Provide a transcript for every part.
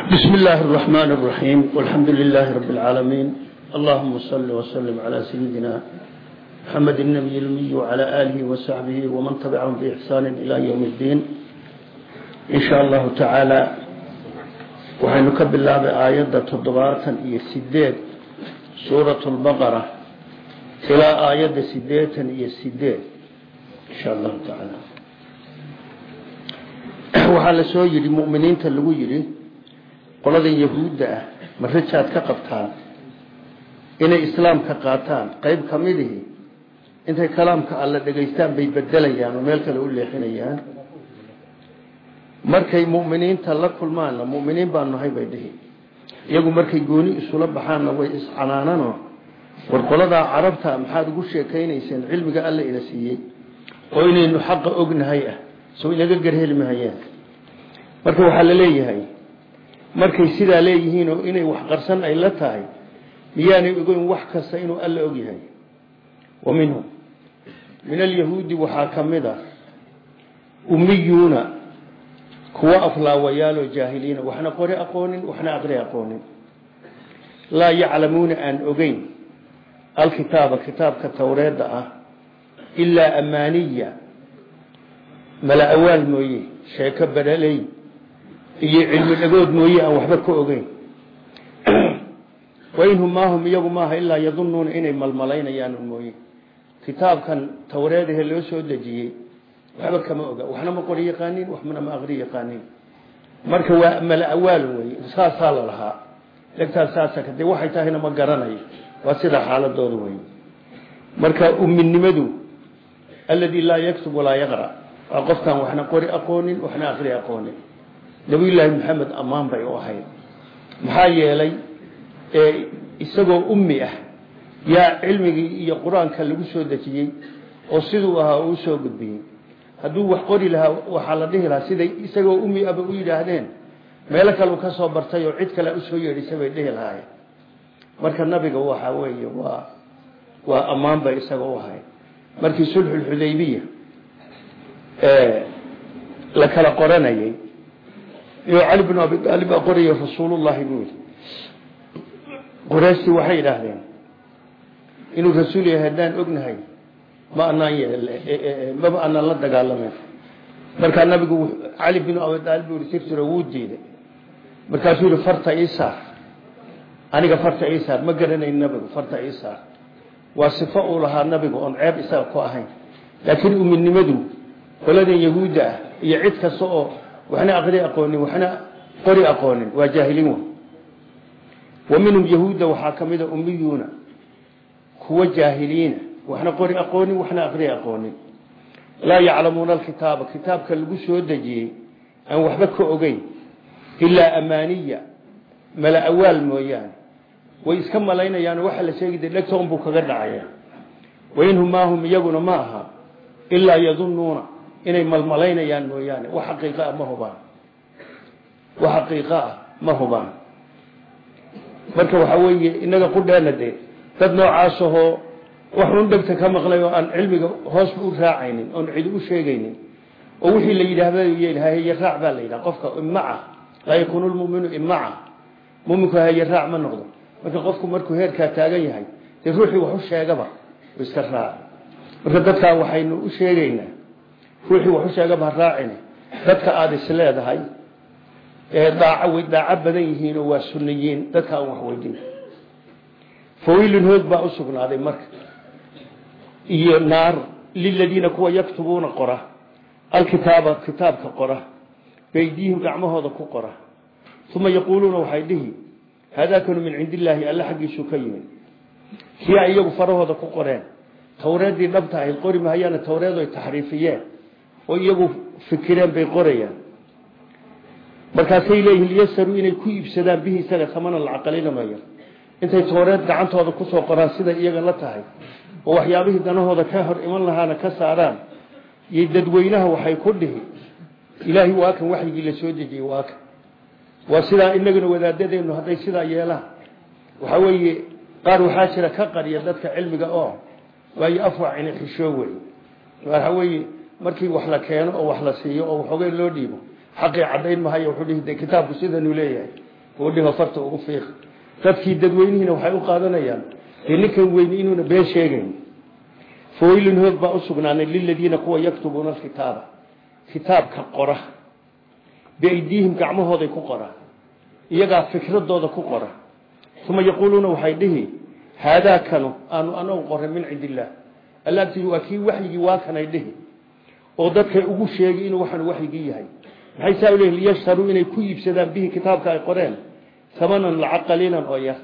بسم الله الرحمن الرحيم والحمد لله رب العالمين اللهم صل وسلم على سيدنا محمد النبي الأمي وعلى آله وصحبه ومن تبعهم بإحسان إلى يوم الدين إن شاء الله تعالى waxaynu ka bilaabay aayadda toddobaatan iyo sideed suuratu lbaqara ilaa aayadda sideetan iyo sideed insha allahu tacaala waxaa la soo yidhi mu'miniinta lagu yidhi qoladan yahuudda ah ma rajaad ka qabtaan? Inay islaamka qaataan? Qayb ka midihi intay kalaamka alla dhegaystaan bay bedelayaan oo meel kale u leexinayaan. Markay mu'miniinta la kulmaanna mu'miniin baan bay dhihi. Iyagu markay gooni isula baxaanna way iscanaanano war qoladaa carabta maxaad ugu sheekaynayseen cilmiga alla ina siiyey. Oo inaynu xaqa ognahay ah soo inaga garheli mahayeen marka waxaa la leeyahay markay sidaa leeyihiin oo inay wax qarsan ay la tahay miyaanay ogeyn wax kasta inuu alla ogyahay wa minhum. Min alyahuudi waxaa ka mid a ummiyuuna kuwa aflaawayaaloo jaahiliina waxna qori aqoonin waxna aqri aqoonin. Laa yaclamuuna aan ogeyn alkitaaba kitaabka towreedda ah ilaa amaaniya mala awaal mooye sheeko badhaley iyo cilmi dhagood mooye aan waxba ka ogeyn. Wainhum maahum iyagu maaha ilaa yadunuuna inay malmalaynayaan mooye. Kitaabkan towreedahe loo soo dejiyey waxba kama oga. Waxna ma qori yaqaanin waxna ma aqri yaqaanin. Marka waa mala awaal wey saasaa la lahaa. Legtaas saasa kadib waxay tahayna ma garanayo. Waa sidaa xaaladooda wey marka umminimadu alladii laa yaktub walaa yaqra. Waa qofkaan waxna qori aqoonin waxna aqri aqoonin nabiyullaahi maxamed ammaan bay u ahayd. Maxaa yeelay isagoo ummi ah yaa cilmigii iyo qur'aanka lagu soo dejiyey oo siduu ahaa uu u soo gudbiyey. Hadduu wax qori lahaa waxaa la dhihi lahaa siday isagoo ummi aba u yidhaahdeen. Meelo kale u ka soo bartay oo cid kale u soo yeedhisay bay dhihi lahaayeen. Marka nabiga waxa weeye waa waa ammaan bay isaga u ahayd. Markii sulxulxudaybiya la kala qoranayay cali binu abi aalib baa qoraya rasuulullahi buu yidhi. Qoreystii waxay yidhaahdeen inuu rasuul yahay haddaan ognahay ma anaan maba anaan la dagaalamayn. Markaa nabigu cali binu abi aalib buu yihi sirtiro wuu diiday. Markaasuu yihi farta ii saar. Aniga farta ii saar ma garanayn nabigu farta ii saar. Waa sifo uu lahaa nabigu oon ceeb isaga ku ahayn. Laakiin uminimadu qoladan yahuudda ah iyo cid kasta oo waxna aqri aqoonin waxna qori aqoonin waa jaahiliin wa wa minhum yahuudda waxaa ka mida ummiyuuna kuwa jaahiliina waxna qori aqoonin waxna aqri aqoonin. Laa yaclamuuna alkitaaba kitaabka lagu soo dejiyey aan waxba ka ogeyn ilaa amaaniya mala awaal mooyaane. Way iska malaynayaan waxa la sheegi dhegta unbuu kaga dhacaya wainhum maahum iyaguna ma aha ilaa yadunuuna inay malmalaynayaan mooyaane. Wax xaqiiqa ah ma hubaan. Wax xaqiiqa ah ma hubaan. Marka waxaa weeye inaga qudheena dee dad noocaasahoo waxun dhegta ka maqlay oo aan cilmiga hoosba u raacaynin oon cidi u sheegaynin oo wixii la yidhaahda haye raac baa la yidhaha qofka imaca laa yakuunu lmuminu imaca muminku haye raac ma noqdo. Marka qofku markuu heerkaa taagan yahay dee ruuxii wax u sheegaba u dadkaa waxaynu u sheegaynaa ruuxii wax u sheegaba ha raacine dadka aada is leedahay ee daaco way daaco badan yihiin oo waa sunniyiin. Dadka aan wax weydiin fawiilun hoog baa u sugnaaday marka. Iyo naar liladiina kuwa yaktubuuna qora. Alkitaaba kitaabka qora. Baydiihim gacmahooda ku qora. Uma yaquuluuna waxay dhihi haadaakanu min cindi illaahi alla xaggiisuu ka yimid. Ay iyagu farahooda ku qoreen. Towreeddii dhabta ahayd qori mahayaana towreed ay taxriifiyeen oo iyagu fikireen bay qorayaan. Markaasay leeyihiin liyasaruu inay ku iibsadaan bihi isaga tamanan lacaqalinamaya intay towreed gacantooda ku soo qoraan siday iyaga la tahay. Oo waxyaabihii danahooda ka hor iman lahaana ka saaraan. Iyo dadweynaha waxay ku dhihi ilaahay waa kan waxyigii la soo dejiyey waa kan. Waa sidaa inaguna wadaadadeennu hadday sidaa yeelaan. Waxaa weeye qaar waxaa jira ka qariya dadka cilmiga oo waayo afwac inay xishoo wey waxa weeye markii wax la keeno oo wax la siiyo oo waxoogay loo dhiibo xaqii cadayn mahayo wuxuu dhihi de kitaabku sidanuu leeyahay. Udhigo farta ugu fiiq. Dadkii dadweynihiina waxay u qaadanayaan dee ninkan weyni inuuna been sheegayn. Fawaylun hoog baa usugnaanay liladiina kuwa yaktubuuna alkitaaba. Kitaabka qora. Biaydiihim gacmahooday ku qoraan iyagaa fikradooda ku qora. Uma yaquuluuna waxay dhihi haadaa kanu aanu anagu qoray min cindi illaah alla agtiisa waa kii waxyigii waa kanay dhihi oo dadkay ugu sheegay inuu waxaan waxyigii yahay. Maxay saa uleeyihin liyashtaruu inay ku iibsadaan bihi kitaabka ay qoreen. Tamanan lacag qaliilan oo yar.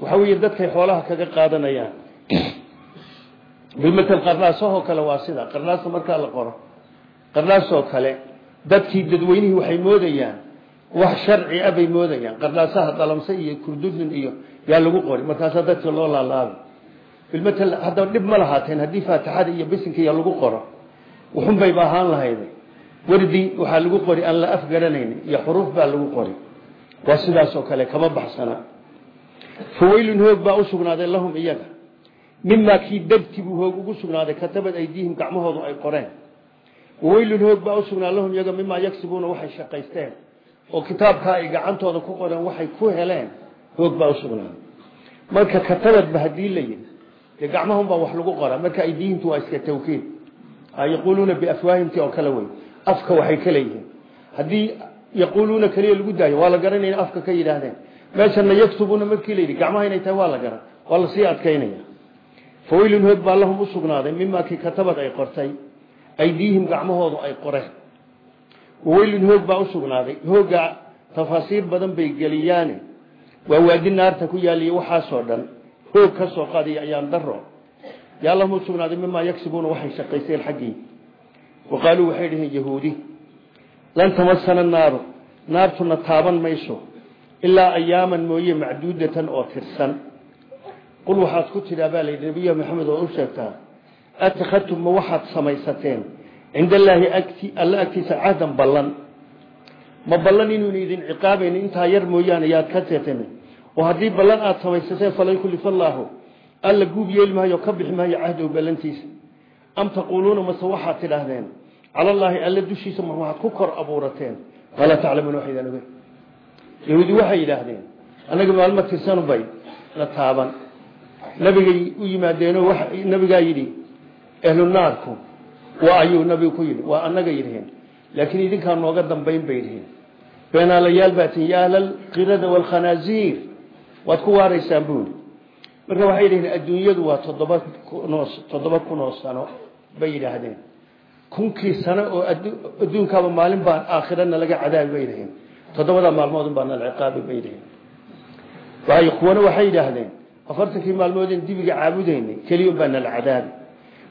Waxa weeye dadkay xoolaha kaga qaadanayaan. Bimatal qarnaasahoo kale waa sida. Qarnaasta markaa la qoro qarnaasoo kale dadkii dadweynihii waxay moodayaan. Wax sharci ah bay moodayaan. Qarnaasaha dalamse iyo kurdudin iyo yaa lagu qori. Markaasaa dadka loo laalaabay bilmatal haddaba dhib ma lahaateen haddii iyo bisinka iyo lagu qoro wuxunbayba ahaan lahayda wardi waxaa lagu qori aan la afgaranayn iyo xuruuf baa lagu qori. Waa sidaasoo kale kama baxsana. Fawaylun hoog baa usugnaaday lahum iyaga. Mimaa kii degti buu hoog ugu sugnaaday katabad aydiihim gacmahoodu ay qoreen. Waweylun hoog baa usugnaa lahum iyaga mimaa yagsibuuna waxay shaqaysteen. Oo kitaabkaa ay gacantooda ku qoreen waxay ku heleen hoog baa usugnaaday marka katabadba tawkiid yaquuluuna biafwaahimti oo kale wey afka waxay ka leeyihiin. Haddii yaquuluuna keliya lagu daayo waa la garanaya afka ka yidhaahdeen. Meeshana yaktubuuna markii la yidhi gacmaha inay tahay waa la garan. Waa la sii adkaynaya. Fawaylun hoog baa lahum usugnaaday mimaa kii katabad ay qortay aydiihim gacmahoodu ay qoreen. Waweylun hoog baa usugnaaday hooga tafaasiir badan bay geliyaane. Waa yaa lahum usugnaaday mimaa yagsibuuna waxay shaqaysteen xaggii wa qaaluu waxay dhaheen yahuudi lan tamasana naaru naartuna taaban mayso ilaa ayaaman mooye macduudatan oo tirsan. Qul waxaad ku tidhaa baa layidhi nabiya maxamed oo u sheegtaa atakadtum ma waxaad samaysateen? Cinda allaahi agti alla agtiisa cahdan ballan. Ma ballan inuuna idin ciqaabayn intaa yar mooyaane yaad ka teeten oo haddii ballan aada samaysateen falan yukhlifa allaahu alla guub yeeli maayo ka bixi maayo cahdow ballantiisa. Am taquuluuna mase waxaad tidhaahdeen cala allaahi alla dushiisa ma waxaad ku kor abuurateen. Walaa taclamuuna waxaydaan ogeyn yahuudi waxay yidhaahdeen annaga maalmo tirsanu bay la taaban. Nabigay u yimaadeenoo nabigaa yidhi ehlu naarku waa ayuu nabigu ku yidhi waa annaga yidhiheen laakiin idinkaa nooga dambayn bay yidhiheen beenaalayaal baa tin ya ahlalqirada waalkhanaasiir waad ku waaraysaan marka waxay yidhaheen adduunyadu waa toddoba kunoo toddoba kun sano bay yidhaahdeen. Kunkii sano oo adduunkaaba maalin baan aakhirana laga cadaabi bay yidhaheen toddobada maalmoodun baa nala ciqaabi bay yidhaheen waayo kuwana waxay yidhaahdeen afartankii maalmoodeen dibiga caabudaynay keliyon baa nala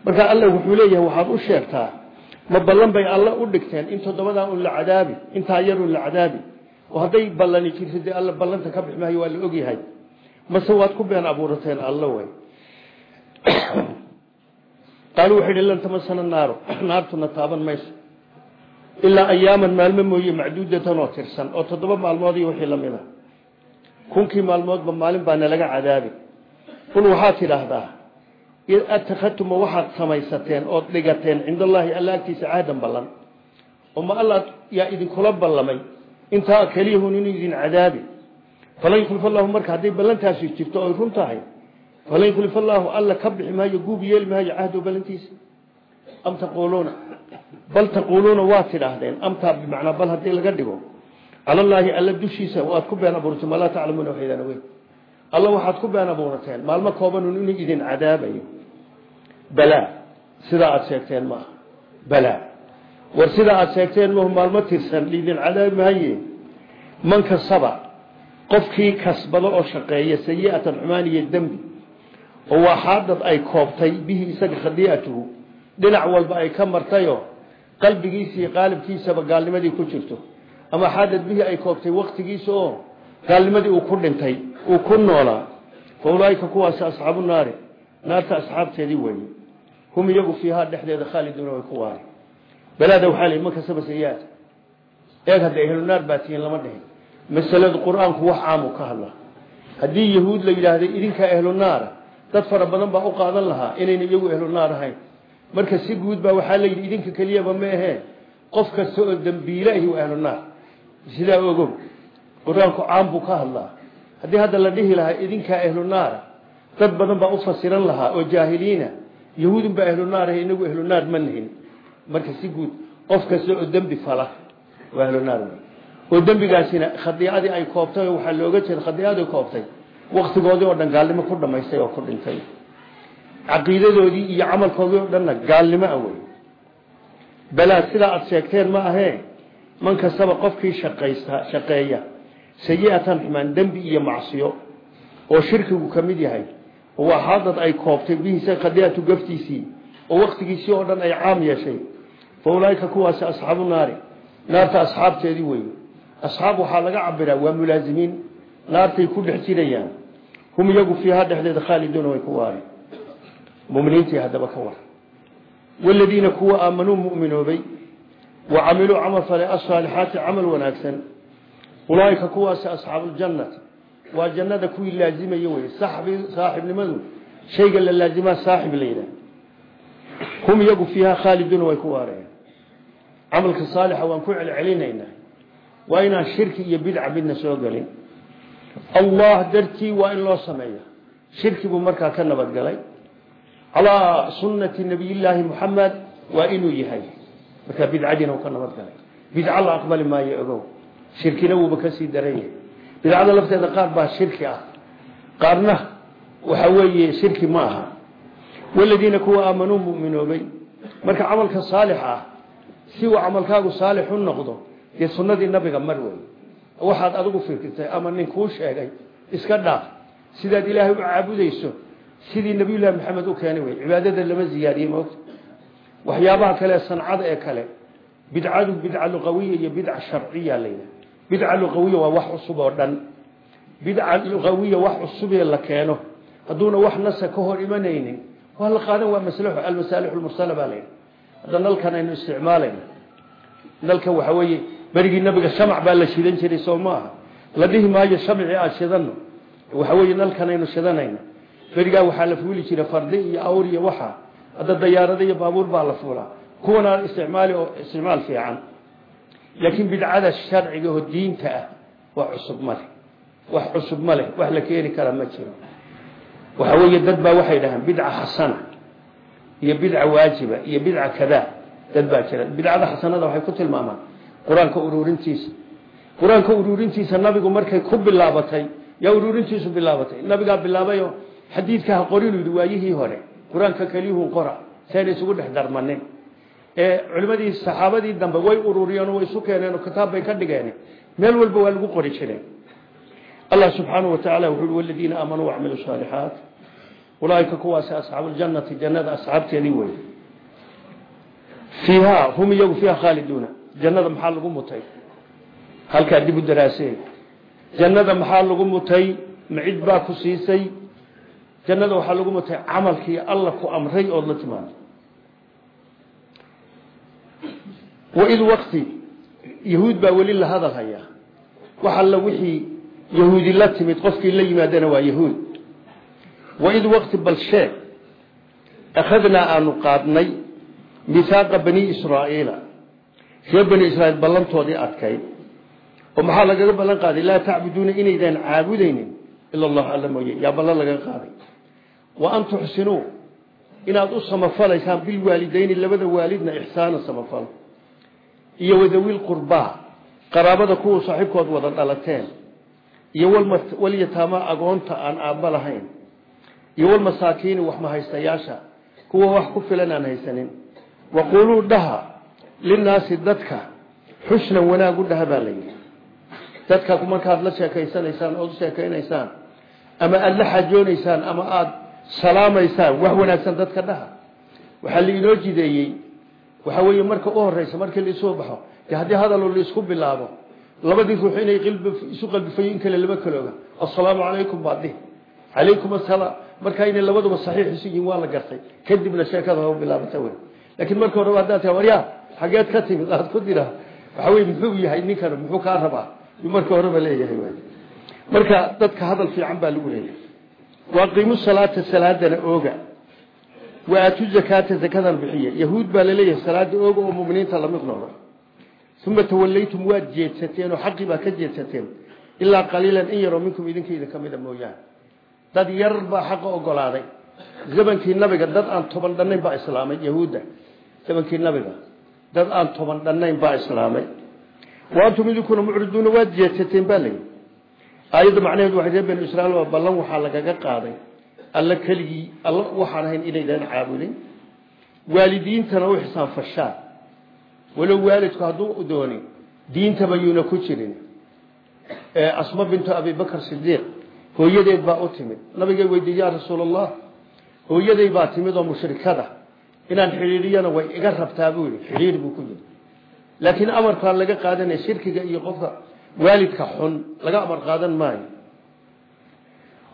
marka alla wuxuu leeyahay waxaad u sheegtaa ma ballan bay alla u dhigteen in toddobadaa un la cadaabi intaa yar un la cadaabi. Oo hadday ballani jirto dee alla ballanta ka bix waa la ogyahay mase waad ku been abuurateen alla way. Qaaluu waxay idhi lan tamasana naaru. Naartuna taaban mayso. Ilaa ayaaman maalmo mooye macduudatan oo tirsan oo toddoba maalmood iyo wixii la mid a kunkii maalmoodba maalin baa nalaga cadaabi. Qul waxaad tidhaahdaa atakadtuma waxaad samaysateen ood dhigateen cinda allaahi alla agtiisa cahdan ballan oo ma alla yaa idinkula ballamay intaa keliyahun inuu idin cadaabi falan yukhlifa allahu marka hadday ballantaasi jirto oy run tahay falan yukhlifa allaahu alla ka bixi maayo guub yeeli maayo cahdo ballantiisa am taquuluuna bal taquuluuna waad tidhaahdeen amtaa bimacnaa bal haddii laga dhigo cala allaahi alla dushiisa waad ku been abuurateen maa laa taclamuuna waxaydaan ogeyn alla waxaad ku been abuurateen maalmo koobanun inuu idin cadaabayo balaa sidaa aada sheegteen maaha balaa war sidaa aada sheegteen mahu maalmo tirsan liidin cadaabi qofkii kasbado oo shaqeeya sayi'atan xumaan iyo dembi oo waa xaadad ay koobtay bihi isaga khadiicatuhu dhinac walba ay ka martayoo qalbigiisa iyo qaalibkiisaba gaalnimadii ku jirto. Ama xaadad bihi ay koobtay waktigiisa oo gaalnimadii uu ku dhintay uu ku noolaa fa ulaaika kuwaasi asxaabu naari naarta asxaabteedii weeye. Hum iyagu fiihaa dhexdeeda khaaliduuna way ku waari. Balaada waxaa lii man kasaba sayi'at eeg hadda ehlu naar baa tihiin masaladu qur'aanku wax caamu ka hadla. Haddii yahuud la yidhaahday idinkaa ehlu naara dad fara badan baa u qaadan lahaa inayna iyagu ehlu naar ahayn. Marka si guud baa waxaa layidhi idinka keliyaba ma ahee. Qof kasta oo dembiile ahi waa ehlu naar. Sidaa ogow qur'aanku caan buu ka hadlaa. Haddii hadda la dhihi lahaa idinkaa ahlu naara dad badan baa u fasiran lahaa oo jaahiliina yahuudun baa ahlu naar inagu ahlu naar ma nihin marka si ahlu oo dembigaasina khadiicadii ay koobtay oo waxaa looga jeeda khadiicadii koobtay waktigoodii oo dhan gaalnimo ku dhamaystay oo ku dhintay. Caqiidadoodii iyo camalkoodii oo dhanna gaalnimo awey balaa sidaa aada sheegteen ma ahee man kastaba qofkii shaqaysta shaqeeya sayi-atan xumaan dembi iyo macsiyo oo shirkigu ka mid yahay oo waa haadad ay koobtay bihiisa khadiicatu gaftiisii oo waktigiisii oo dhan ay caam yeeshay fa ulaaika kuwaasi asxaabu naari naarta asxaabteedii wey asxaab waxaa laga cabiraa waa mulaazimiin naartay ku dhex jirayaan. Hum iyagu fiiha dhexdeeda khaaliduuna way ku waari. Muminiintii haddaba ka war. Waladiina kuwa aamanuu muminoobay wa camiluu camal falay asaalixaati camal wanaagsan. Ulaaika kuwaasi asxaabuljannati waa jannada kuwii laazimaya wey saaxibnimadu shayga la laazimaa saaxib la yidhaah hum iyagu fiiha khaaliduuna way ku waa inaan shirki iyo bidca midna soo gelin. Allah dartii waa in loo sameeya shirki buu markaa ka nabadgalay calaa sunnati nabiyillaahi muxamed waa inuu yahay. Markaa bidcadiina uu ka nabadgalay bidco la aqbali maayo ogow. Shirkina wuuba ka sii daran yahay bidcada lafteeda qaar baa shirki ah. Qaarna waxa weeye shirki ma aha. Waladiina kuwa aamanuu muminoobay. Marka camalka saalix ah si uu camalkaagu saalix u noqdo dee sunnadii nabiga mar wey waxaad adigu fikirtay ama nin kuu sheegay iska dhaaf. Sidaad ilaahay u caabudayso sidii nabiyullaahi maxamed u keenay wey cibaadada lama ziyaadiyey moogta waxyaabaha kale sancada ee kale. Bidcadu bidca luqawiya iyo bidca sharciya layidhaha bidca luqawiya waa wax cusub oo dhan. Bidca luqawiya wax cusubee la keeno. Hadduuna wax nasa ka hor imanaynin waa la qaadan waa masl almasaalix lmursala baa layidhi hadda nalkan aynu isticmaalayna nalkan waxa weeye berigii nabiga shamac baa la shidan jiray soo maaha la dhihi maayo shamcii aan shidano waxa weeye nalkan aynu shidanayna berigaa waxaa la fuuli jira fardi iyo awr iyo waxa. Hadda dayaarada iyo baabuur baa la fuulaa. Kuwana isticmaali oo isticmaal fiican. Laakiin bidcada sharciga oo diinta ah waa cusub male wax cusub ma leh. Wax la keeni kara ma jiro. Waxa weeye dad baa waxay dhahaan bidca xasana iyo bidca waajiba iyo bidca kadaa. Dad baa jira. Bidcada xasanada waxay ku tilmaamaan qur'aanka ururintiisa qur'aanka ururintiisa nabigu markay ku bilaabatay yaa ururintiisu bilaabatay. Nabigaa bilaabayo xadiidka ha qorinu yidhi waayihii hore qur'aanka keliyuhun qora sayna isugu dhex darmanin. Ee culimadii saxaabadii dambe way ururiyeen way isu keeneen oo kitaab bay ka dhigeen. Meel walba waa lagu qori jireen allah subxaanahu watacaala wuxuu uhi waladiina aamanuu wacmiluu saalixaat ulaaika kuwaasi asxaabu ljannati jannada asxaabteedii wey fiiha hum iyagu fiiha khaaliduuna jannada maxaa lagu mutay? Halkaa dib u daraasee. Jannada maxaa lagu mutay? Macid baa ku siisay. Jannada waxaa lagu mutay camalkii alla ku amray ood la timaado waid wakti yahuud baa weli la hadal hayaa. Wax alla wixii yahuudi la timid qofkii la yimaadana waa yahuud. Waid wakti bal sheeg akhadnaa aanu qaadnay mihaaqa bani israa'iila reer bani israiil ballantoodii adkayd oo maxaa lagaga ballan qaaday? Laa tacbuduuna inaydaan caabudaynin ila allah alla mooye. Yaa ballan lagaga qaaday. Wa an tuxsinuu inaad u samafalaysaan bilwaalidayni labada waalidna ixsaana samafal. Iyo wadawil qurbaa. Qaraabada kuwa saaxiibkood wada dhalateen. Iyo walyataama agoonta aan aabba lahayn. Iyo walmasaakiini wax mahaystayaasha kuwa wax ku filan aan haysanin. Waquuluu dhaha linaasi dadka xusnan wanaag u dhaha baa layidhi dadka markaad la sheekaysanaysaan ood u sheekaynaysaan ama aada la xajoonaysaan ama aada salaamaysaan wax wanaagsan dadka dhaha waxaa lainoo jideeyey waxa weeye marka u horeysa markii laisoo baxo de haddii hadaloo la isku bilaabo labadii ruux inay isu qalbifayo in kale lama kalooga assalaamu calaykum baad dhihi calaykum asalaam markaa inay labaduba saxiix isu yihiin waa la gartay kadibna sheekada hoo bilaabata wey laakiin marka horeba haddaad tahay waryaa xageed ka timid aad ku dira waxa weye muxuu yahay ninkan muxuu kaa rabaa? Marka horeba leeyahay marka dadka hadal fiican baa lagu leeyahay. Waaqiimu salaata salaadana ooga. Waatu zakaata zakadan bixiya. Yahuud baa la leeyahay salaada ooga oo muminiinta la mid noqda uma tawalaytum waad jeedsateen oo xaqii baa ka jeedsateen. Ilaa qaliilan in yaroo minkum idinka idin ka mida mooyaane. Dad yar baa xaqa ogolaaday zamankii nabiga dad aan toban dhannayn baa islaamay yahuudda. Zamankii nabiga dad aan toban dhannayn baa islaamay. Wa antum idinkuna mucriduuna waad jeedsateen baa layidhi. Aayadda macnaheedu waxay reer banu israiil waa ballan waxaa lagaga qaaday. Alla keligii alla waxaan ahayn inaydan caabudin. Waalidiintana u xisaan fashaan walow waalidku hadduu dooni diintaba yuuna ku jirin. Asma bintu abibakr sidiiq hooyadeed baa u timid. Nabigay weydiiye ya rasuul allah hooyaday baa timid oo mushrikada inaan xidhiidhiyana way iga rabtaa buu xidhiidh buu ku yidhi. Laakiin amarkaa laga qaadanaya shirkiga iyo qofka waalidka xun laga amar qaadan maayo.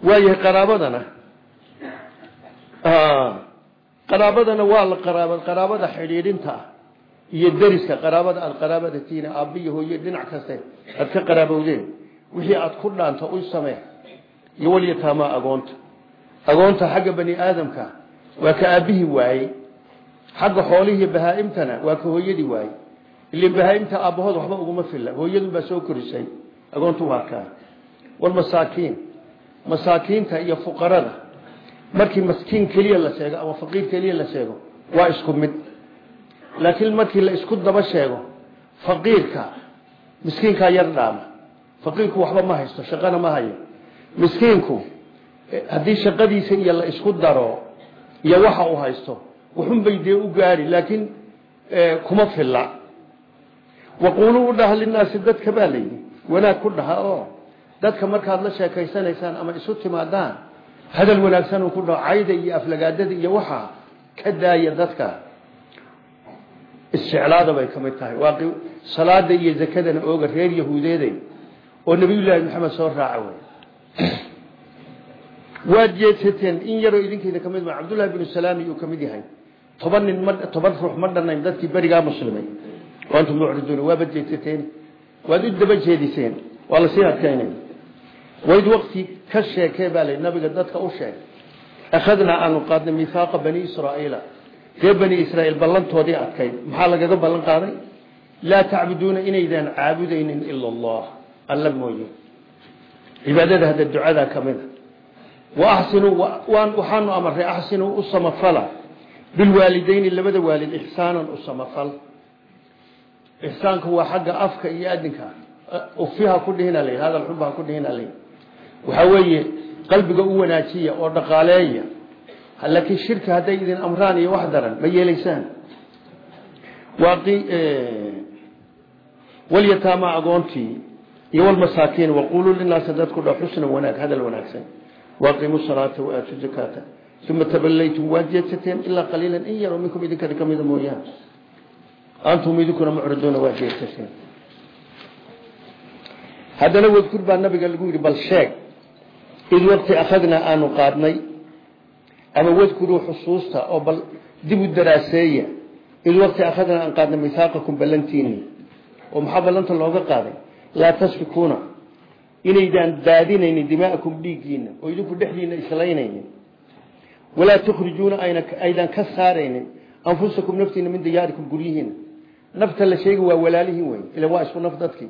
Waayahay qaraabadana qaraabadana waa la qaraaba qaraabada xidhiidhinta ah iyo deriska qaraabada aad qaraabada tiina aabbiyo hooye dhinac kaste aad ka qaraabowdeen wixii aad ku dhaanto u samee iyo walyataamaa agoonta. Agoonta xagga bani aadamka waa ka aabbihii waayey xagga xoolihiiyo bahaa-imtana waa ka hooyadii waayey. Ilin bahaa-imta aabbahood waxba uguma filla. Hooyadunbaa soo korisay. Agoontu waa kaa walmasaakiin masaakiinta iyo fuqarada. Markii maskiin keliya la sheego ama faqiir keliya la sheego waa isku mid. Laakiin markii la isku daba sheego faqiirka miskiinkaa yar dhaama. Faqiirku waxba ma haysto shaqana ma hayo. Miskiinku haddii shaqadiisa iyo la isku daro iyo waxa uu haysto wuxunbay dee u gaari laakiin kuma filla. Waquuluu u dhaha linaasi dadka baa layidhi wanaag ku dhaha oo dadka markaad la sheekaysanaysaan ama isu timaadaan hadal wanaagsan uu ku dhaho cayda iyo aflagaadada iyo waxaa ka daaya dadka. Isjeclaada bay ka mid tahay. Waa salaada iyo zakadana ooga reer yahuudeeday oo nabiyullaahi maxamed soo raaca wey waad jeedsateen in yaroo idinkeeda ka mid yahay toban nin ma toban ruux ma dhanayn dadkii berigaa muslimay oo antum mucriduuna waabad jeedsateen waad u daba jeediseen waa la sii adkaynay. Wayd waqti ka sheekee baa lay nabiga dadka u sheeg akhadnaa aanu qaadnay mihaaqa bani israa'iila. Reer bani israa'iil ballantoodii adkayd maxaa lagaga ballan qaaday? Laa tacbuduuna inaydaan caabudaynin ila allah alla mooye. Cibaadada hadda ducadaa ka mid a. Wa axsinuu waxaanu amarray axsinuu u samafala bilwaalidayni labada waalid ixsaanan u samafal ixsaanku waa xagga afka iyo adinka ufiha ku dhihina la hadal xunba ha ku dhihina la waxaa weeye qalbiga u wanaajiya oo dhaqaaleeya laakiin shirki hadday idin amraan iyo wax daran ma yeelaysaan walyataama agoontii iyo walmasaakiin waquluu linaasi dadku dha xusna wanaag hadal wanaagsan waaqimu salaata waaatu zakaata uma taballaytum waad jeedsateen ilaa qaliilan in yaroo minkum idinkada kamida mooyaan antum idinkuna mucriduuna waad jeedsateen haddana wadkur baa nabiga lagu yidhi bal sheeg id waqti akhadnaa aanu qaadnay ama wadkuruu xusuusta oo bal dib u daraaseeya id waqti akhadnaa aan qaadnay mihaaqakum ballantiini oo maxaa ballanta looga qaaday laa tasfikuuna inaydaan daadinaynin dimaa'akum dhiiggiina oo idinku dhexdiina islaynaynin walaa tukhrijuuna aydan ka saaraynin anfusakum naftiina min diyaarikum guryihiina nafta la sheegi waa walaalihiin wey ila waa isku naf dadkii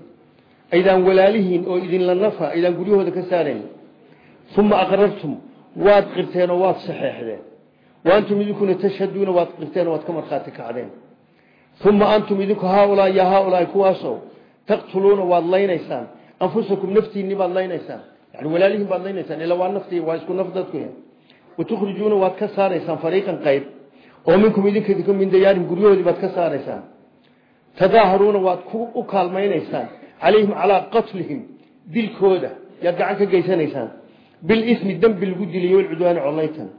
aydaan walaalihiin oo idinla nafa aydaan guryahooda ka saaraynin uma aqrartum waad qirteen oo waad saxeexdeen wa antum idinkuna tashhaduuna waad qirteen oo waad ka markhaati kacdeen uma antum idinku haaulaa ya haaulaai kuwaasow taqtuluuna waad laynaysaan anfusakum naftiinni baad laynaysaan yani walaalihiin baad laynaysaan ila waa naftii watukhrijuuna waad ka saaraysaan fariiqan qayb oo minkum idinka min dayaarihim guryahoodii baad ka saaraysaan tadaaharuuna waad u kaalmaynaysaan calayhim calaa qatlihim dilkooda yaad gacan ka geysanaysaan bilismi dembi lagu diliyo walcudwaani collaytan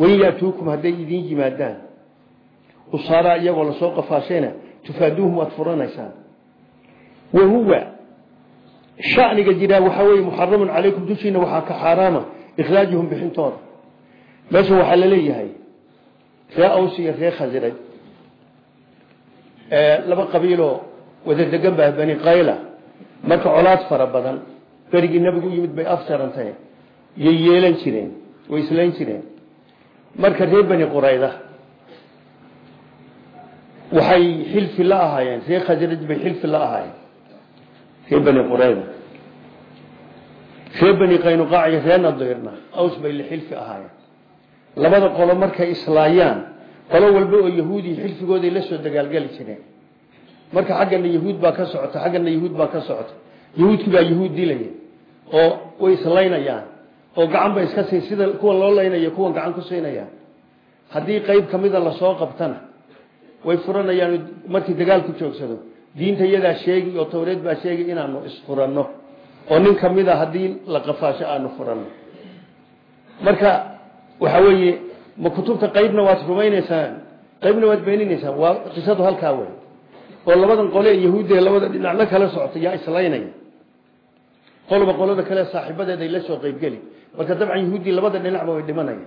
wain yaatuukum hadday idiin yimaadaan usaaraa iyagoo la soo qafaashayna tufaaduuhum waad furanaysaan wa huwa shaniga jiraa waxaa weeye muxaramun calaykum dushiina waxaa ka xaaraama ikhraajuhum bixintooda meesha waxaa la leeyahay ree aws iyo ree khasiraj laba qabiiloo wada degan baa bani qayla marka colaad fara badan berigii nabigu u yimid bay afjarantay yay yeelan jireen way islayn jireen marka reer bani qurayda waxay xilfi la ahaayeen reer khasraj bay xilfi la ahaayeen reer bani qurayda reer bani qaynuqaac iyo reer nadiirna aws bay lixilfi ahaayeen. Labada qolo markay islaayaan qolo walba oo yahuudi xilfigooday la soo dagaalgeli jireen. Marka xaggana yahuud baa ka socota xaggana yahuud baa ka socota. Yahuudkii baa yahuud dilaya oo way islaynayaan oo gacan ba iska sii sida kuwa loo laynaya kuwan gacan ku siinayaan. Haddii qayb kamida la soo qabtana way furanayaan markii dagaalku joogsado. Diinta iyadaa sheegi oo tawreed baa sheegi inaanu oo nin kamida haddii la qafaasho aanu furanno marka waxa weeye ma kutubta qaybna waad rumayneysaan qaybna waad beeninaysaan waa qisadu halkaa wey oo labadan qole yahuudda labada dhinacla kala socota yaa islaynaya. Qoloba qolada kale saaxiibadeed ay la soo qaybgeli. Marka dabcan yahuuddii labada dhinacba way dhimanaya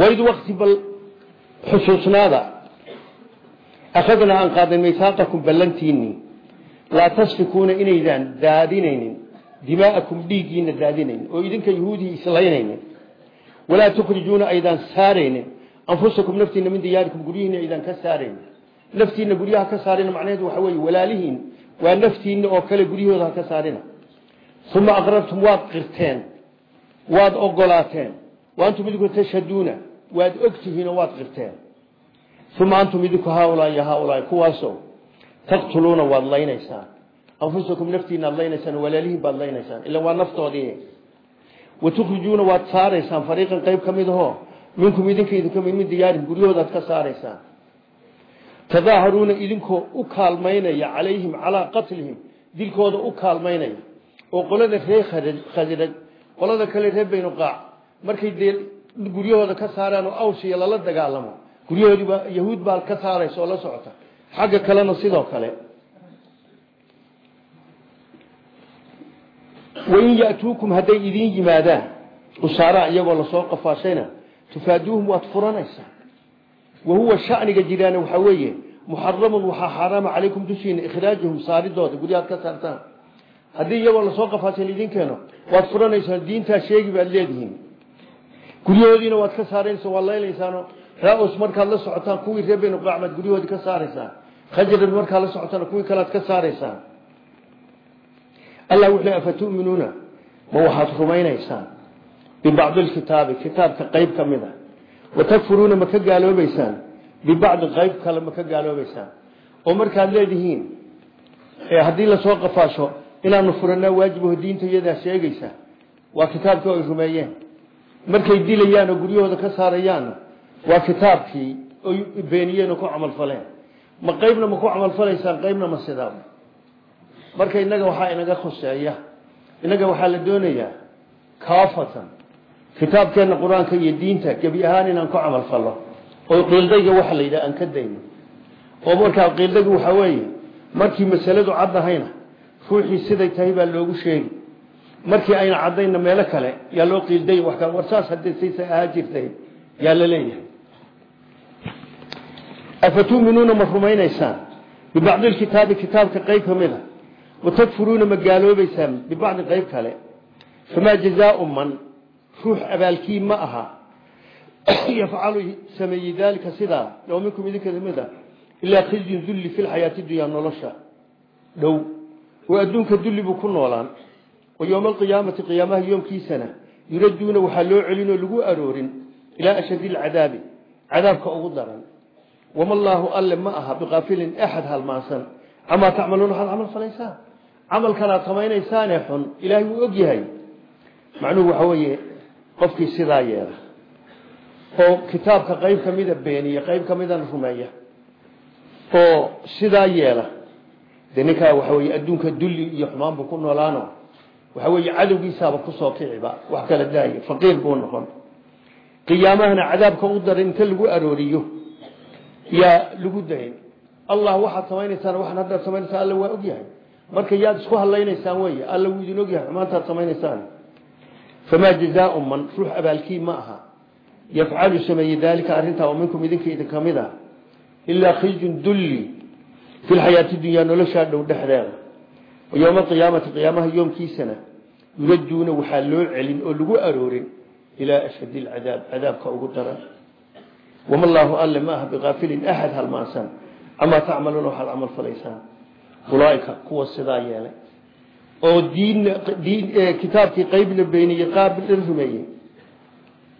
waid wakti bal xusuusnaada. Akhadnaa aan qaaday mihaaqakum ballantiinii laa tasfikuuna inaydaan daadinaynin dimaa'akum dhiiggiina daadinaynin oo idinka yahuudii islaynaynin. Walaa tukhrijuuna aydaan saaraynin. Anfusakum naftiina min diyaarikum guryihiina aydaan ka saaraynin. Naftiina guryaha ka saarina macnaheedu waxa weeye walaalihiin. Waa naftiina oo kale guryahooda ha ka saarina uma aqrartum waad qirteen. Waad ogolaateen. Wa antum idinku tashhaduuna waad ogtihiinoo waad taqtuluuna waad laynaysaan. Anfusakum naftiina ad laynaysaan walaalihiin baad laynaysaan. Ila waa naftoodii. Watukhrijuuna waad saaraysaan fariiqan qayb ka mid ahoo minkum idinka idinka min diyaarihim guryahoodaad ka saaraysaan. Tadaaharuuna idinkoo u kaalmaynaya calayhim calaa qatlihim dilkooda u kaalmaynaya. Oo qolada reer khasraj qolada kale reer baynuqaac markay dee guryahooda ka saaraan oo awsiya lala dagaalamo. Guryahoodiiba yahuud baa ka saaraysa oo la socota xagga kalena sidoo kale. Wain ya'tuukum hadday idiin yimaadaan usaaraa iyagoo la soo qafaashayna tufaaduuhum waad furanaysaa. Wahuwa shaniga jiraana waxaa weeye muxaramun waxaa xaaraama calaykum dushiina ikhraajuhum saaridooda guryahaad ka saartaan. Haddii iyagoo la soo qafaashan idin keeno waad furanaysaa diintaa sheegi baad leedihiin. Guryahoodiina waad ka saaraysa waad laylaysaano raa-os markaad la socotaan kuwii reer baad guryahoodii ka saaraysaan khajrad markaad la socotaan kuwii kalead ka saaraysaan allah wuxuu afatu'minuuna? Ma waxaad rumaynaysaan bibacdi lkitaabi kitaabka qayb ka mid a watakfuruuna ma ka gaaloobeysaan bibacdi qayb kale ma ka gaaloobeysaan oo markaad leedihiin haddii la soo qafaasho inaanu furanaa waajibaho diinta iyadaa sheegaysa waa kitaabkii oo ay markay dilayaan oo ka saarayaanna waa kitaabkii oy beeniyeen ku camalfaleen ma qaybna ma ku camalfalaysaan qaybna ma sidaa marka innaga waxaa inaga khuseeya innaga waxaa la doonayaa kaafatan kitaabkeenna qur'aanka iyo diinta gebi ahaan inaan ku camal fallo oo qiildayga waxa la yidhaha aan ka dayno. Oo markaa qiildayga waxaa weeye markii masaladu caddahayna ruuxii siday tahay baa loogu sheegi. Markii ayna caddayna meelo kale yaa loo qiilday wax kale war saas haddii saysa ahaa jirtay yaa la leeyahay afatuuminuuna ma rumaynaysaan bibacdi lkitaabi kitaabka qayb ka mid a watakfuruuna ma gaaloobeysaan bibacdi qayb kale famaa jazaau man ruux abaalkii ma aha yafcalu sameeyey daalika sidaa oo minkum idinka mid a ilaa khizyun dulli fi lxayaati dunyaa nolosha dhow oo adduunka dulli buu ku noolaan wa yowma alqiyaamati qiyaamaha yoomkiisana yuraduuna waxaa loo celinoo lagu aroorin ilaa ashadi lcadaabi cadaabka ugu daran wama allaahu alle ma aha biqaafilin axad halmaansan camaa tacmaluun waxaad camal falaysaan camalkanaad samaynaysaanee xun ilaahay wuu og yahay. Macnuhu waxa weeye qofkii sidaa yeela. Oo kitaabka qayb ka mida beeniya qayb ka midana rumeeya. Oo sidaa yeela. Dee ninkaa waxa weye adduunka dulli iyo xumaan buu ku noolaano. Waxa weeye cadowgiisaaba ku soo kiciba. Wax kala yaa lagu dayn. Allah waxaad samaynaysaan waxaan haddaad samaynaysaa alla waa og yahay marka yaad isku hadlaynaysaan wey alla wuu idin og yahay xumaantaad samaynaysaan. Famaa jazaau man ruux abaalkii ma aha. Yafcalu sameeye daalika arrintaa oo minkum idinka idin ka mid a ilaa khizyun dulli fi lxayaati dunyaa noloshaa dhow dhexdeeda. Yowma alqiyaamati qiyaamaha yoomkiisana yuraduuna waxaa loo celin oo lagu aroorin ilaa ashadi lcadaab cadaabka ugu daran wama allaahu alle ma aha biqaafilin axad halmaansan amaa tacmaluuna waxaad camal falaysaan ulaaika kuwa sidaa yeelay oo diin kitaabkii qaybna beeniyey qaabna rumeeyey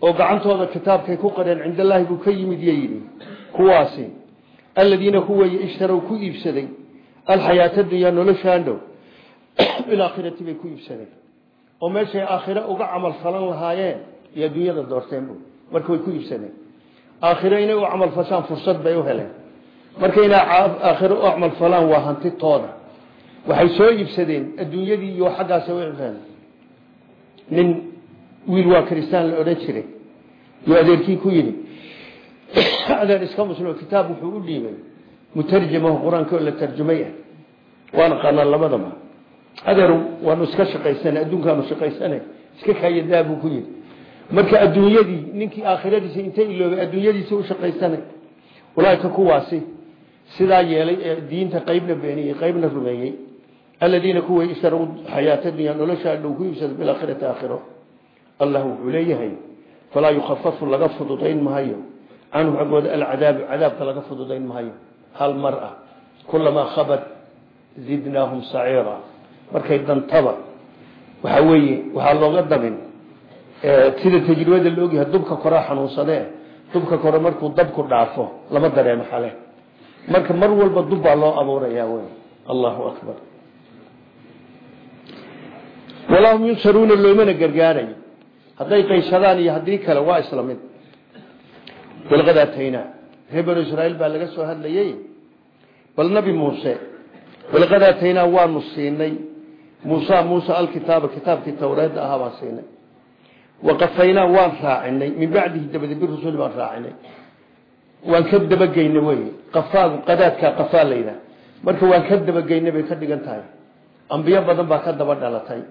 oo gacantooda kitaabkay ku qareen cindallaahi buu ka yimid yo yidhi kuwaasi aladiina kuway ishtarow ku iibsaday alxayaata dunyaa noloshaan dhow bilaakhirati bay ku iibsadeen oo meeshay aakhire uga camal falan lahaayeen iyo adduunyada doorteen bu aakhiro inay u camal fashaan fursad bay u heleen. Marka inay aakhiro u camal falaan waa hantitooda waxay soo iibsadeen adduunyadii iyo xaggaasa u cifeen nin wiil waa kristaan la odhan jiray. Iyo adeerkii ku yidhi. Adeer iska muslimo kitaab wuxuu u dhiibay. Mutarjamaho qur'aanka oo la tarjumay ah. Waan aqaanaa labadaba. Adeer waanu marka adduunyadii ninkii aakhiradiisa intay iloobay adduunyadiisa u shaqaysanay ulaaika kuwaasi sidaa yeelay ee diinta qaybna beeniyey qaybna rumeeyey aladiina kuway ishtarau xayaata dunya noloshaa dhow ku iibsada bilaakhirati aakhiro. Allah wuxuu leeyahay falaa yukhafafu laga fududayn maayo canhu xaggooda alcadaabu cadaabka laga fududayn maayo hal mar ah kulamaa khabat zidnaahum saciira. Markay dantaba waxaa weeye waxaa looga dabin sida tajribada la ogyahay dubka koraa xanuunsadee dubka kore markuu dabku dhaafo lama dareemo xale. Marka mar walba dub baa loo abuurayaa wey allahu akbar. Walaa hum yunsaruuna loomana gargaarayo hadday qayshadaan iyo haddii kale waa isla mid. Walqad aataynaa reer banu baa laga soo hadlayey. Bal nabi muuse walqad aataynaa waanu siinay. Muusa muusa alkitaaba kitaabkii tawreedda ahaa baan siinay waqafaynaa waan raacinay. Min bacdihi dabadi birusuli baan raacinay. Waan ka dabageynay wey qafaagu qadaadkaa qafaa layidhaha marka waan ka dabageynay bay ka dhigan tahay. Ambiyo badan baa ka daba dhalatay.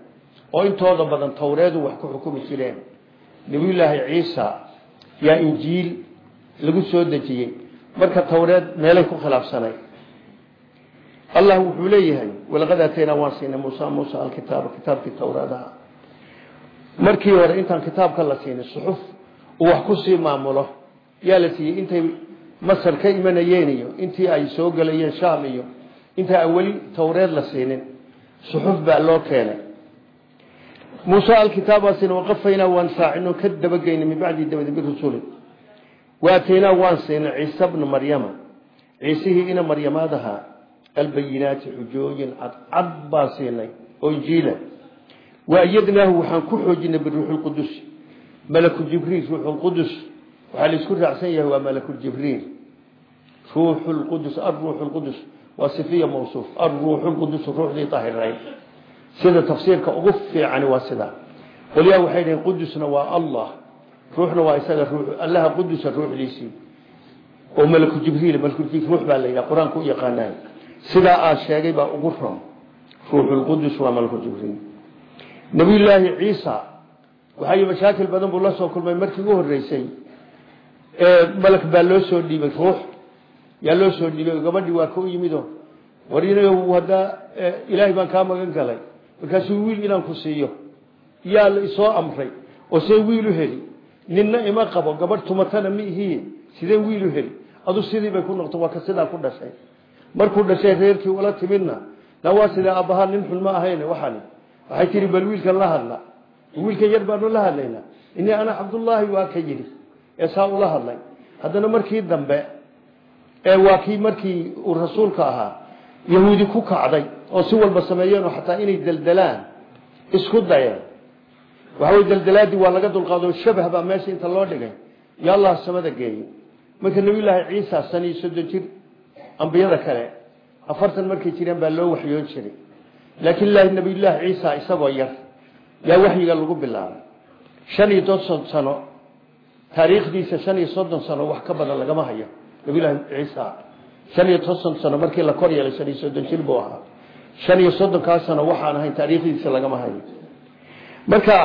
Oo intooda badan tawreedu wax ku xukumi jireen. Nabiyullaahi ciisa yaa injiil lagu soo dejiyey. Marka tawreed meelay ku khilaafsanay. Allah wuxuu leeyahay walaqad aataynaa waan siinay markii hore intaan kitaabka la siinay suxuf uu wax ku sii maamulo. Yaa la siiyey intay masar ka imanayeen iyo intii ay soo gelayeen sham iyo inta aan weli tawreed la siinin suxuf baa loo keenay. Muuse alkitaab baan siinay waqafaynaa waan raacino ka dabageynay min bacdi dabadi birusuli waataynaa waan siinay ciise bna maryama. Ciisihii ina maryamaadaha albayinaati xujooyin cadcad baan siinay. Oo injiila waayadnaahu waxaan ku xoojinay biruuxi lqudus malaku jibriil ruuxu lqudus waxaa la isku raacsan yahay waa malaku jibriil. Ruuxu lqudus aruuxu lqudus waa sifiya mawsuuf. Aruuxu lqudus ruuxdii ahirayd sida tafsiirka ugu fiicani waa sidaa qolyaa waxay dhaheen qudusna waa allah. Ruuxna waa isaga allaha qudusa ruuxdiisii oo malaku jibriil malaku jibriil ruux baa la yidhaha qur'aanka u yaqaanaan. Sidaa aad sheegay baa ugu ron ruuxu lqudus waa malaku jibriil nabiyullaahi ciisa waxay mashaakil badan buu la soo kulmay markii u horeysay malak baa loo soo dhiibay ruux yaa loo soo dhiibay gabadhii waa ka u yimido. War haddaa ilaahay baan kaa magan galay. Markaasuu wiil inaan ku siiyo yaa la isoo amray oo see wiil u heli. Ninna ima qabo gabadh tumatana ma ihiye sidee wiil u heli? Adu sidii bay ku noqto waa ka sidaa ku dhashay. Markuu reerkii ula timidna na waa sidee aabbahaa xun ma waxay tihi bal wiilkan la hadla. Wiilkan yar baanu la hadlaynaa. Inii ana cabdullaahi waa ka yidhi ee saa ula hadlay. Haddana markii dambe ee waa kii markii uu rasuulka ahaa yahuudi ku kacday oo si walba sameeyeen oo xataa inay deldelaan isku dayeen. Waxawey deldelaadii waa laga dulqaado shabah baa meesha inta loo dhigay. Ya allah samada geeyey marka nabiyullaahi ciisa san iyo jir ambiyada kale afartan markay jireen baa loo waxyoon jiray laakiin nabiyullaahi ciisa isagoo yar yaa waxyiga lagu bilaabay. Shan iyo soddon sano taariikhdiisa shan iyo soddon sano wax ka badan lagama hayo. Nabiyullaahi ciisa shan iyo toban sano markii la kor yeelay shan iyo soddon jir buu ahaa. Shan iyo soddonkaa sano waxaan ahayn taariikhdiisa lagama hayo. Marka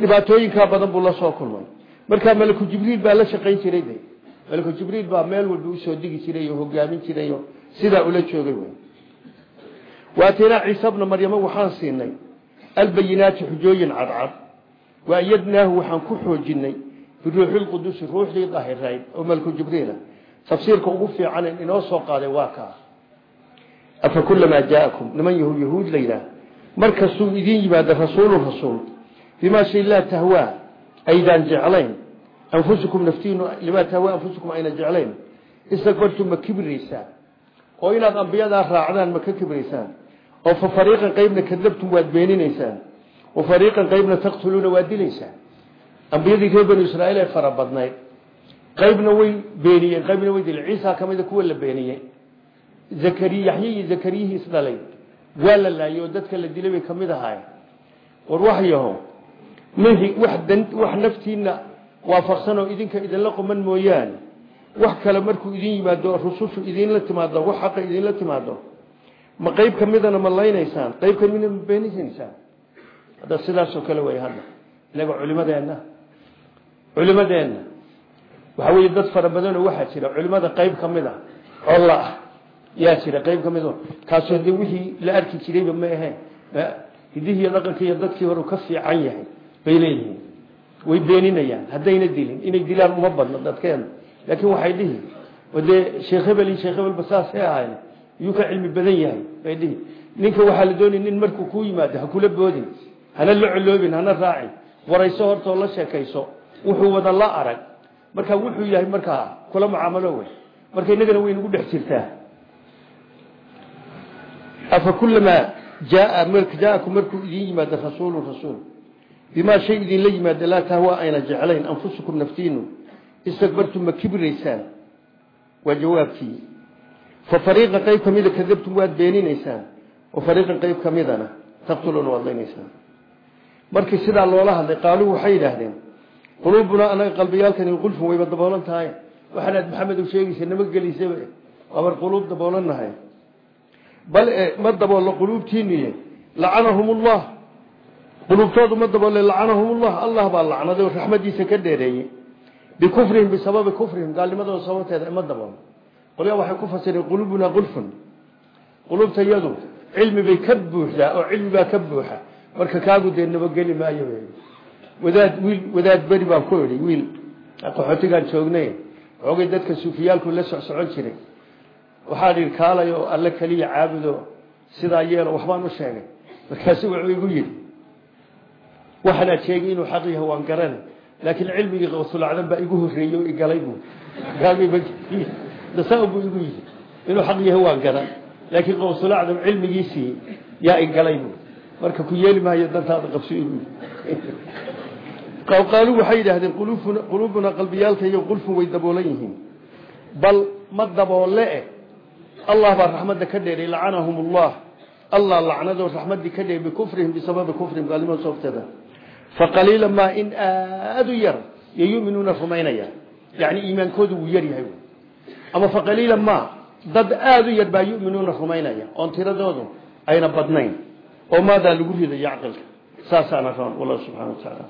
dhibaatooyinkaa badan buu la soo kulmay. Marka malaku jibriil baa la shaqayn jiray de. Malaku jibriil waatinaa ciise bna maryamo waxaan siinay albayinaati xujooyin cadcad waayadnaahu waxaan ku xoojinay biruuxi lqudusi ruuxdii dahirayd oo malaku jibriila tafsiirka ugu fiican inoo soo qaaday waa kaa afa kulamaa jaa'akum niman yahu yahuud la yidhaah markastuu idiin yimaado rasuulun rasuul bimaa shay laa tahwaa aydaan jeclayn. Anfusukum naftiinu limaa tahwaa anfusukum ayna jeclayn. Istakbartum ma kibraysaan oo inaad ambiyadaa raacdaan ma ka kibraysaan oo fa fariiqan qaybna kadabtum waad beeninaysaan wa fariiqan qaybna taqtuluuna waad dilaysaan. Ambiyadii reer banu israaiil ee fara badnayd qaybna way beeniyeen qaybna way dileen. Ciisa ka mida kuwa la beeniyey. Zakariya yaxye iyo zakariyihiis dhalay. Waa la laayay oo dadka la dilay bay ka mid ahaayeen. War wax yaho mihi wax naftiina waafaqsan oo idinka idinla quman mooyaane wax ma qayb ka midana ma laynaysaan qayb ka midna ma beenisanaysaan hadda sidaasoo kale way hadda. Inaga culimadeenna culimadeenna. Waxaa weeye dad fara badanoo waxaa jira culimada qayb ka mid a colla ah yaa jira qayb ka mid kaasoo de wixii la arki jirayba ma ahayn. Hidihii iyo dhaqankii iyo dadkii hore ka fiican yahay bay leeyihiin. Way beeninayaan haddayna dilin. Inay dilaan uma badno dadkeena laakiin waxay dhihi dee sheekh hebel iyo sheekh hebelba saasay ahayn yuu ka cilmi badan yahay bay dhihi. Ninka waxaa la doonaya nin markuu kuu yimaado ha kula boodin hana la coloobin hana raacin. Warayso hortoo la sheekayso wuxuu wada la arag. Marka wuxuu yahay markaa kula mucaamalo wey. Marka inagana way nagu dhex jirtaa. Afa kulamaa jaa jaakum markuu idin yimaado rasuulu rasuul. Bimaa shay idinla yimaado laa tahwa ayna jeclayn anfusukum naftiinu. Istakbartum ma kibraysaan waa jawaabkii fa fariiqan qayb kamida kadabtum waad beeninaysaan. Wa fariiqan qayb kamidana taqtuluuna waad leynaysaan markii sidaa loola hadlay qaaluu waxay yidhaahdeen quluubunaa anaga qalbiyaalkani qulfun wayba daboolan tahay. Waxaanaad maxamed u sheegaysa nama gelisaba waaban quluub daboolannahay bal ma daboollo quluubtiiniye lacanahum ullah quluubtoodu ma daboole lacanahum ullah allah baa lacnaday oo raxmadiisa ka dheereeyey bikufrihim bisababi kufrihim gaalnimadooda sababteeda ima daboolo qolyaa waxay ku fasireen quluubunaa qulfun. Quluubta yadu cilmi bay ka buuxdaa oo cilmi baa ka buuxa. Marka kaagu dee nabageli maayo wadaad wiil wadaad beri baan ku idhi wiil qaxootigaan joognay xoogay dadka suufiyaalku la socsocon jiray. Waxaan idhi kaalay oo alle keliya caabudo. Sidaa yeelo waxbaan u sheegay. Markaasu wuxuu igu yidhi waxaanaad sheegay inuu xaq yahay waan garana laakiin cilmigii qawsulacdan baa dasaa buu igu yidhi inuu xaq yahay waan garan laakiin qawsulacdan cilmigiisii yaa igalay bu marka ku yeeli maayo dantaada qabso igu qaaluu waxay yidhaahdeen quluubuna qalbiyaalka iyo qulfun way daboolan yihiin. Bal ma daboole eh. Allah baa raxmadda ka dheeray lacanahum ullah allah lacnadoo raxmaddii ka dheeray bikufrihim bisababi kufrihim gaalnimada sababteeda faqaliila maa in aada u yar yo yuminuuna rumaynaya. Yani iimaankoodu wuu yar yahay ama faqaliila ma. Dad aada u yar baa yuminuuna rumaynaya oon tiradoodu ayna badnayn. Oo maadaa lagu ridayo caqilka saasaana roon wallahu subxana wa tacaala